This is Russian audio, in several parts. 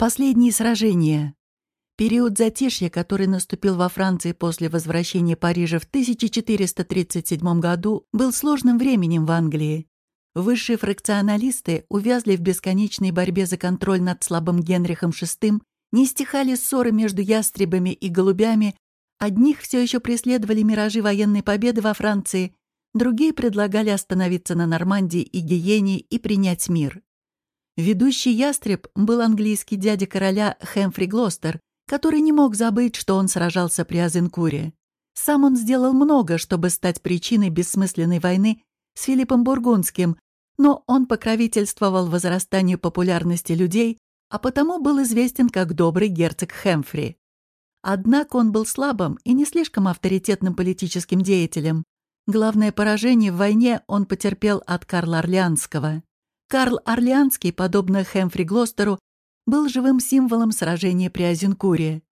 Последние сражения. Период затишья, который наступил во Франции после возвращения Парижа в 1437 году, был сложным временем в Англии. Высшие фракционалисты увязли в бесконечной борьбе за контроль над слабым Генрихом VI, не стихали ссоры между ястребами и голубями, одних все еще преследовали миражи военной победы во Франции, другие предлагали остановиться на Нормандии и Гиене и принять мир. Ведущий ястреб был английский дядя короля Хэмфри Глостер, который не мог забыть, что он сражался при Азенкуре. Сам он сделал много, чтобы стать причиной бессмысленной войны с Филиппом Бургундским, но он покровительствовал возрастанию популярности людей, а потому был известен как добрый герцог Хэмфри. Однако он был слабым и не слишком авторитетным политическим деятелем. Главное поражение в войне он потерпел от Карла Орлеанского. Карл Орлеанский, подобно Хэмфри Глостеру, был живым символом сражения при Азенкуре.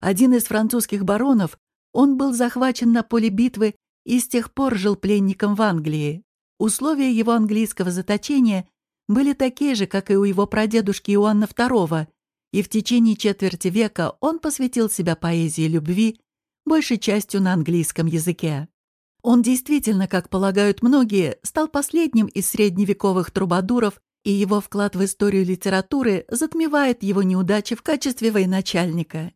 Один из французских баронов, он был захвачен на поле битвы и с тех пор жил пленником в Англии. Условия его английского заточения были такие же, как и у его прадедушки Иоанна II, и в течение четверти века он посвятил себя поэзии любви, большей частью на английском языке. Он действительно, как полагают многие, стал последним из средневековых трубадуров, и его вклад в историю литературы затмевает его неудачи в качестве военачальника.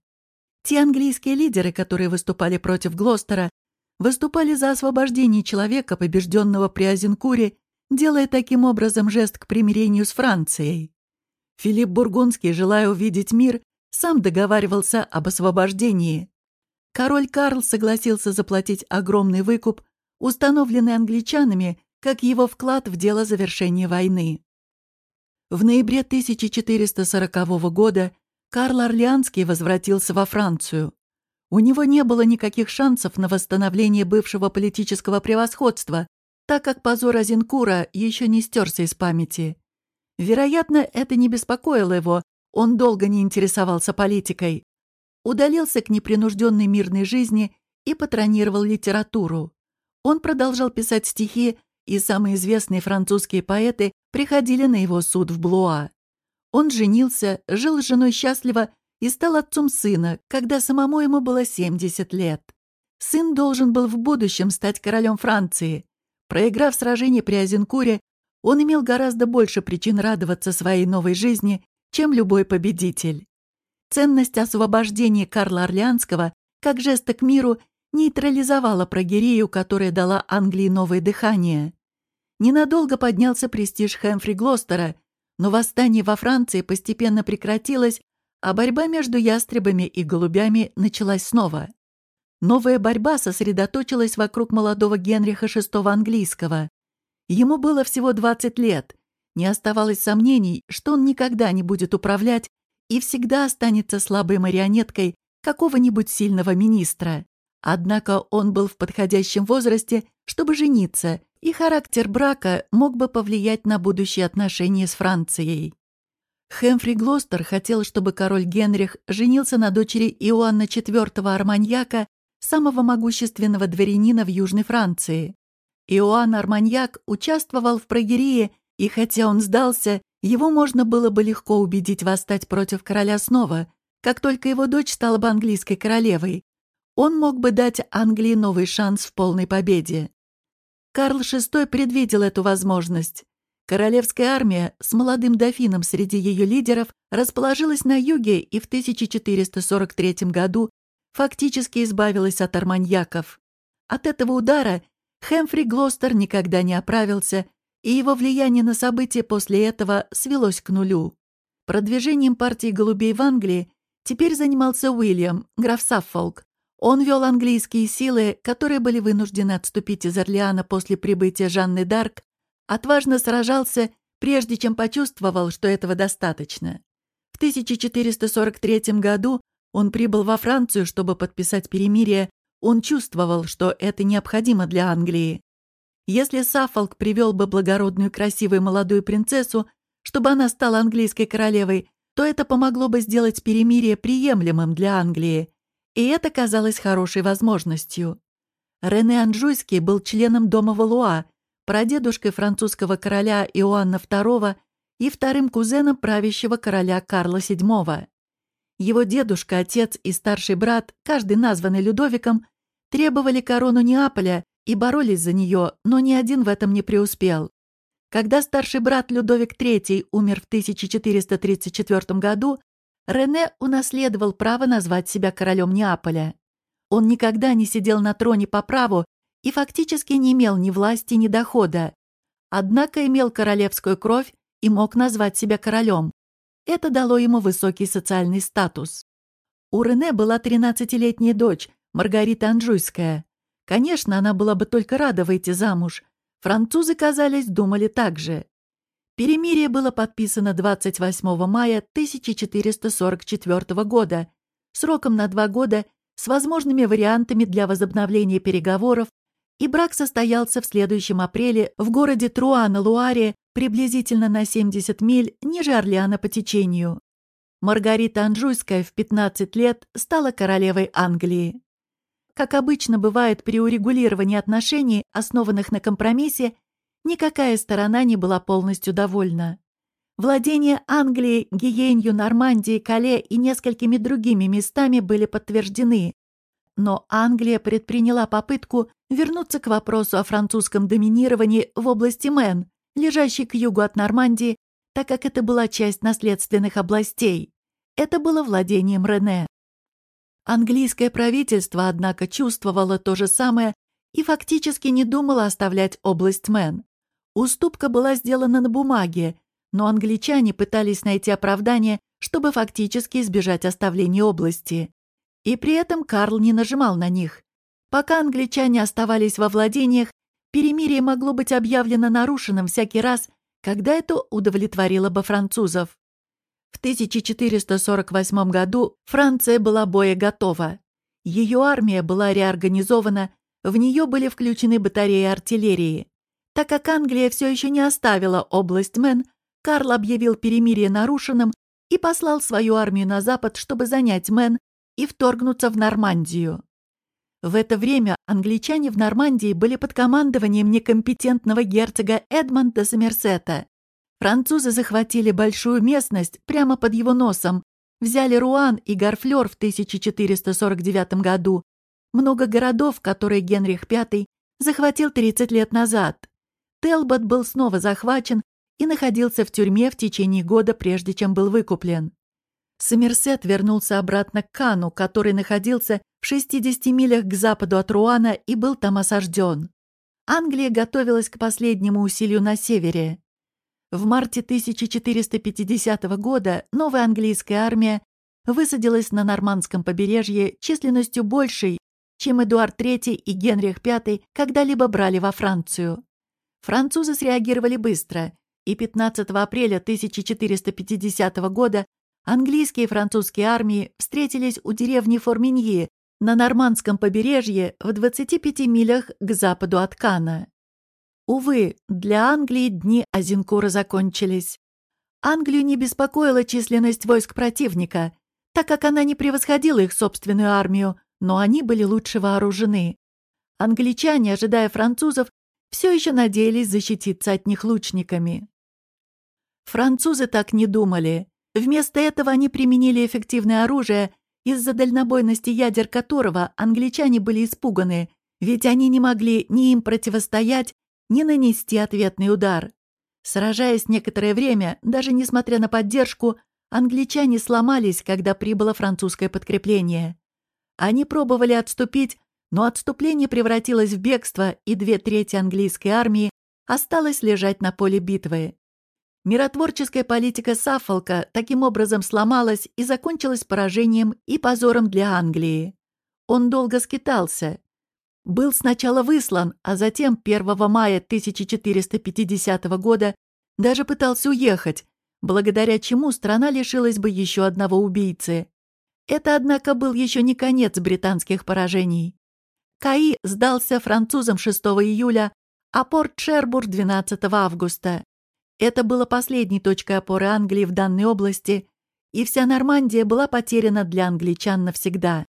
Те английские лидеры, которые выступали против Глостера, выступали за освобождение человека, побежденного при Азенкуре, делая таким образом жест к примирению с Францией. Филипп Бургундский, желая увидеть мир, сам договаривался об освобождении. Король Карл согласился заплатить огромный выкуп, установленный англичанами, как его вклад в дело завершения войны. В ноябре 1440 года Карл Орлеанский возвратился во Францию. У него не было никаких шансов на восстановление бывшего политического превосходства, так как позор Азенкура еще не стерся из памяти. Вероятно, это не беспокоило его, он долго не интересовался политикой. Удалился к непринужденной мирной жизни и патронировал литературу. Он продолжал писать стихи, и самые известные французские поэты приходили на его суд в Блуа. Он женился, жил с женой счастливо и стал отцом сына, когда самому ему было 70 лет. Сын должен был в будущем стать королем Франции. Проиграв сражение при Азенкуре, он имел гораздо больше причин радоваться своей новой жизни, чем любой победитель. Ценность освобождения Карла Орлеанского как жеста к миру нейтрализовала прогерию, которая дала Англии новое дыхание. Ненадолго поднялся престиж Хэмфри Глостера, но восстание во Франции постепенно прекратилось, а борьба между ястребами и голубями началась снова. Новая борьба сосредоточилась вокруг молодого Генриха VI английского. Ему было всего 20 лет. Не оставалось сомнений, что он никогда не будет управлять и всегда останется слабой марионеткой какого-нибудь сильного министра. Однако он был в подходящем возрасте, чтобы жениться, и характер брака мог бы повлиять на будущие отношения с Францией. Хэмфри Глостер хотел, чтобы король Генрих женился на дочери Иоанна IV Арманьяка, самого могущественного дворянина в Южной Франции. Иоанн Арманьяк участвовал в прогерии, и хотя он сдался, его можно было бы легко убедить восстать против короля снова, как только его дочь стала бы английской королевой. Он мог бы дать Англии новый шанс в полной победе. Карл VI предвидел эту возможность. Королевская армия с молодым дофином среди ее лидеров расположилась на юге и в 1443 году фактически избавилась от арманьяков. От этого удара Хэмфри Глостер никогда не оправился, и его влияние на события после этого свелось к нулю. Продвижением партии голубей в Англии теперь занимался Уильям, граф Саффолк, он вел английские силы, которые были вынуждены отступить из Орлеана после прибытия Жанны Дарк, отважно сражался, прежде чем почувствовал, что этого достаточно. В 1443 году он прибыл во Францию, чтобы подписать перемирие, он чувствовал, что это необходимо для Англии. Если Саффолк привел бы благородную красивую молодую принцессу, чтобы она стала английской королевой, то это помогло бы сделать перемирие приемлемым для Англии, и это казалось хорошей возможностью. Рене Анжуйский был членом дома Валуа, прадедушкой французского короля Иоанна II и вторым кузеном правящего короля Карла VII. Его дедушка, отец и старший брат, каждый названный Людовиком, требовали корону Неаполя и боролись за нее, но ни один в этом не преуспел. Когда старший брат Людовик III умер в 1434 году, Рене унаследовал право назвать себя королем Неаполя. Он никогда не сидел на троне по праву и фактически не имел ни власти, ни дохода. Однако имел королевскую кровь и мог назвать себя королем. Это дало ему высокий социальный статус. У Рене была 13-летняя дочь, Маргарита Анжуйская. Конечно, она была бы только рада выйти замуж. Французы, казались, думали так же. Перемирие было подписано 28 мая 1444 года, сроком на два года, с возможными вариантами для возобновления переговоров и брак состоялся в следующем апреле в городе Труа-на-Луаре, приблизительно на 70 миль ниже Орлеана по течению. Маргарита Анжуйская в 15 лет стала королевой Англии. Как обычно бывает при урегулировании отношений, основанных на компромиссе, никакая сторона не была полностью довольна. Владения Англии, Гиенью, Нормандией, Кале и несколькими другими местами были подтверждены, но Англия предприняла попытку вернуться к вопросу о французском доминировании в области Мэн, лежащей к югу от Нормандии, так как это была часть наследственных областей. Это было владением Рене. Английское правительство, однако, чувствовало то же самое и фактически не думало оставлять область Мэн. Уступка была сделана на бумаге, но англичане пытались найти оправдание, чтобы фактически избежать оставления области. И при этом Карл не нажимал на них. Пока англичане оставались во владениях, перемирие могло быть объявлено нарушенным всякий раз, когда это удовлетворило бы французов. В 1448 году Франция была боеготова. Ее армия была реорганизована, в нее были включены батареи артиллерии. Так как Англия все еще не оставила область Мэн, Карл объявил перемирие нарушенным и послал свою армию на запад, чтобы занять Мэн и вторгнуться в Нормандию. В это время англичане в Нормандии были под командованием некомпетентного герцога Эдмонда Сомерсета. Французы захватили большую местность прямо под его носом, взяли Руан и Гарфлёр в 1449 году, много городов, которые Генрих V захватил 30 лет назад. Телбот был снова захвачен и находился в тюрьме в течение года, прежде чем был выкуплен. Сомерсет вернулся обратно к Кану, который находился в 60 милях к западу от Руана и был там осажден. Англия готовилась к последнему усилию на севере. В марте 1450 года новая английская армия высадилась на нормандском побережье численностью большей, чем Эдуард III и Генрих V когда-либо брали во Францию. Французы среагировали быстро, и 15 апреля 1450 года Английские и французские армии встретились у деревни Форминьи на нормандском побережье в 25 милях к западу от Кана. Увы, для Англии дни Азинкура закончились. Англию не беспокоила численность войск противника, так как она не превосходила их собственную армию, но они были лучше вооружены. Англичане, ожидая французов, все еще надеялись защититься от них лучниками. Французы так не думали. Вместо этого они применили эффективное оружие, из-за дальнобойности ядер которого англичане были испуганы, ведь они не могли ни им противостоять, ни нанести ответный удар. Сражаясь некоторое время, даже несмотря на поддержку, англичане сломались, когда прибыло французское подкрепление. Они пробовали отступить, но отступление превратилось в бегство, и две трети английской армии осталось лежать на поле битвы. Миротворческая политика Саффолка таким образом сломалась и закончилась поражением и позором для Англии. Он долго скитался. Был сначала выслан, а затем 1 мая 1450 года даже пытался уехать, благодаря чему страна лишилась бы еще одного убийцы. Это, однако, был еще не конец британских поражений. Каи сдался французам 6 июля, а порт Шербур 12 августа. Это было последней точкой опоры Англии в данной области, и вся Нормандия была потеряна для англичан навсегда.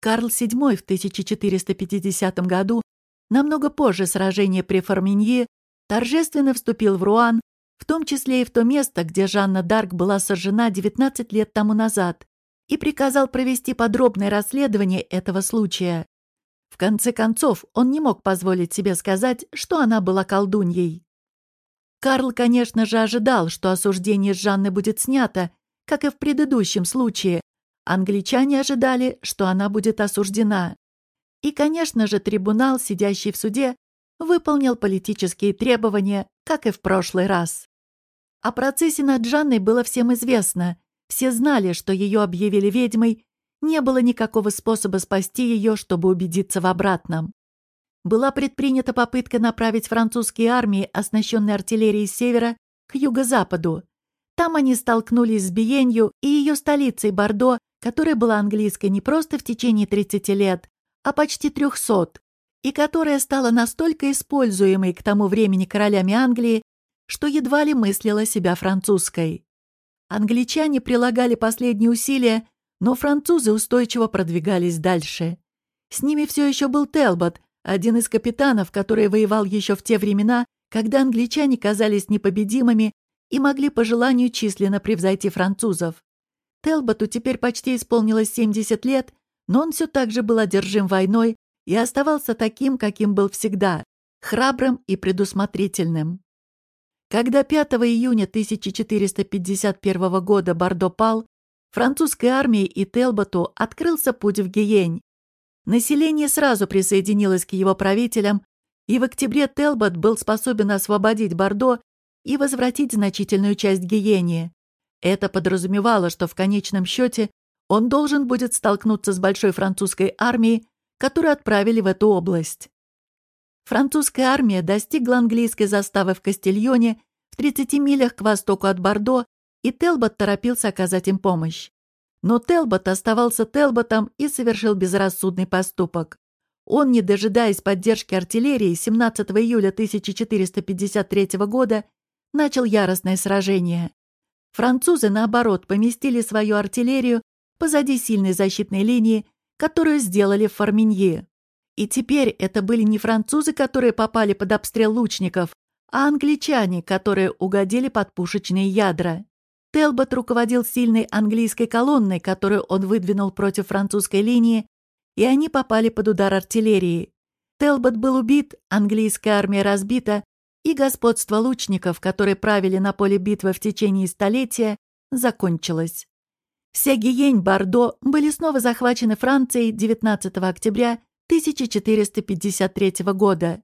Карл VII в 1450 году, намного позже сражения при Форминье, торжественно вступил в Руан в том числе и в то место, где Жанна Дарк была сожжена 19 лет тому назад, и приказал провести подробное расследование этого случая. В конце концов, он не мог позволить себе сказать, что она была колдуньей. Карл, конечно же, ожидал, что осуждение Жанны будет снято, как и в предыдущем случае. Англичане ожидали, что она будет осуждена. И, конечно же, трибунал, сидящий в суде, выполнил политические требования, как и в прошлый раз. О процессе над Жанной было всем известно. Все знали, что ее объявили ведьмой. Не было никакого способа спасти ее, чтобы убедиться в обратном. Была предпринята попытка направить французские армии, оснащенные артиллерией с севера, к юго-западу. Там они столкнулись с Биенью и ее столицей Бордо, которая была английской не просто в течение 30 лет, а почти 300, и которая стала настолько используемой к тому времени королями Англии, что едва ли мыслила себя французской. Англичане прилагали последние усилия, но французы устойчиво продвигались дальше. С ними все еще был Телбот, один из капитанов, который воевал еще в те времена, когда англичане казались непобедимыми и могли по желанию численно превзойти французов. Телботу теперь почти исполнилось 70 лет, но он все так же был одержим войной и оставался таким, каким был всегда, храбрым и предусмотрительным. Когда 5 июня 1451 года Бордо пал, французской армии и Телботу открылся путь в Гиень. Население сразу присоединилось к его правителям, и в октябре Телбот был способен освободить Бордо и возвратить значительную часть Гиени. Это подразумевало, что в конечном счете он должен будет столкнуться с большой французской армией, которую отправили в эту область. Французская армия достигла английской заставы в Кастильоне в 30 милях к востоку от Бордо, и Телбот торопился оказать им помощь. Но Телбот оставался Телботом и совершил безрассудный поступок. Он, не дожидаясь поддержки артиллерии, 17 июля 1453 года начал яростное сражение. Французы, наоборот, поместили свою артиллерию позади сильной защитной линии, которую сделали в Форминье. И теперь это были не французы, которые попали под обстрел лучников, а англичане, которые угодили под пушечные ядра. Телбот руководил сильной английской колонной, которую он выдвинул против французской линии, и они попали под удар артиллерии. Телбот был убит, английская армия разбита, и господство лучников, которые правили на поле битвы в течение столетия, закончилось. Все Гиень, Бордо были снова захвачены Францией 19 октября 1453 года.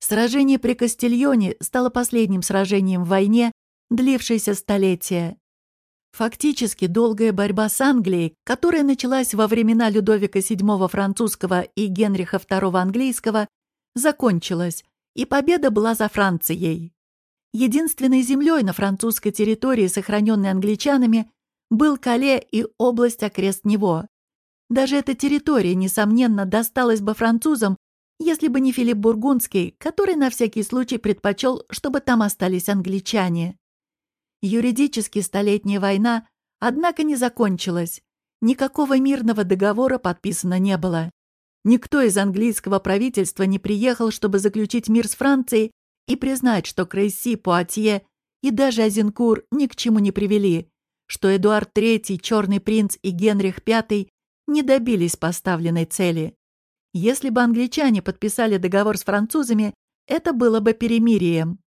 Сражение при Кастильоне стало последним сражением в войне, длившейся столетия. Фактически долгая борьба с Англией, которая началась во времена Людовика VII французского и Генриха II английского, закончилась, и победа была за Францией. Единственной землей на французской территории, сохраненной англичанами, был Кале и область окрест него. Даже эта территория, несомненно, досталась бы французам, если бы не Филипп Бургундский, который на всякий случай предпочел, чтобы там остались англичане. Юридически Столетняя война, однако, не закончилась. Никакого мирного договора подписано не было. Никто из английского правительства не приехал, чтобы заключить мир с Францией и признать, что Крейси, Пуатье и даже Азенкур ни к чему не привели, что Эдуард III, Черный принц и Генрих V не добились поставленной цели. Если бы англичане подписали договор с французами, это было бы перемирием.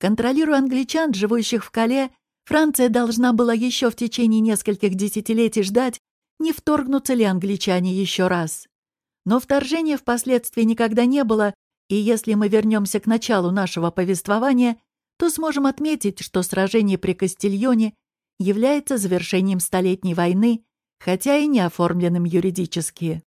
Контролируя англичан, живущих в Кале, Франция должна была еще в течение нескольких десятилетий ждать, не вторгнутся ли англичане еще раз. Но вторжения впоследствии никогда не было, и если мы вернемся к началу нашего повествования, то сможем отметить, что сражение при Кастильоне является завершением Столетней войны, хотя и не оформленным юридически.